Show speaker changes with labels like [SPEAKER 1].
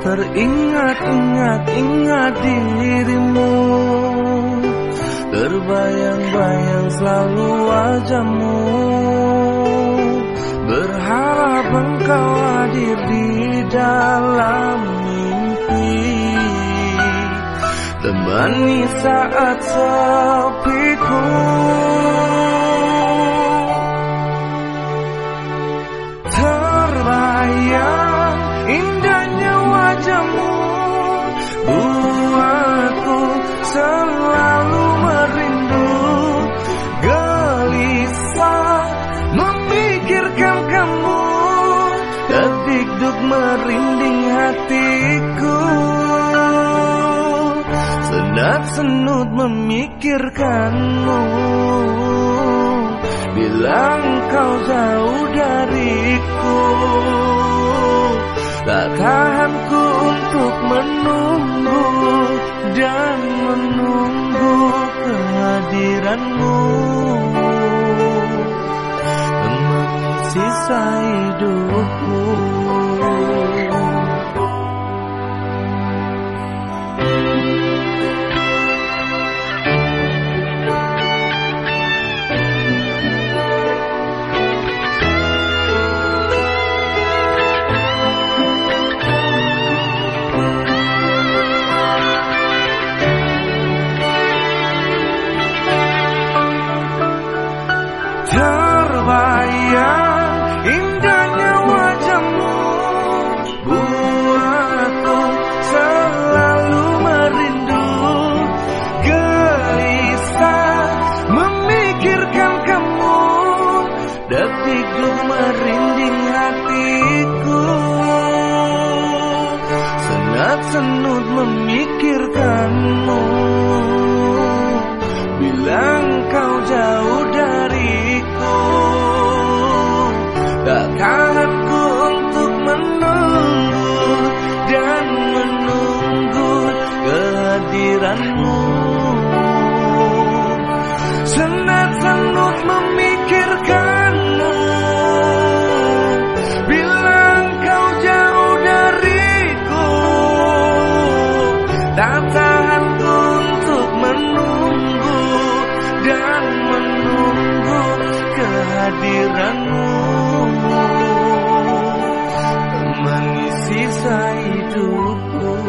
[SPEAKER 1] Teringat-ingat ingat dirimu. Terbayang-bayang selalu wajahmu. Berharap engkau hadir di dalam mimpi. Temani saat sepiku Detik-duk merinding hatiku. Senat senut memikirkanmu. Bilang kau jauh dariku. Tak tahanku untuk menunggu Dan menunggu kehadiranmu. Mengisi hidupku Detik-detik merinding hatiku. Senat senut memikirkanmu. Bilang kau jauh dariku Takkanku untuk menunggu Dan menunggu kehadiranmu Tak tahanku untuk menunggu Dan menunggu kehadiranmu. Mengisi hidupku